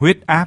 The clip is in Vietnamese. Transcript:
huyết áp.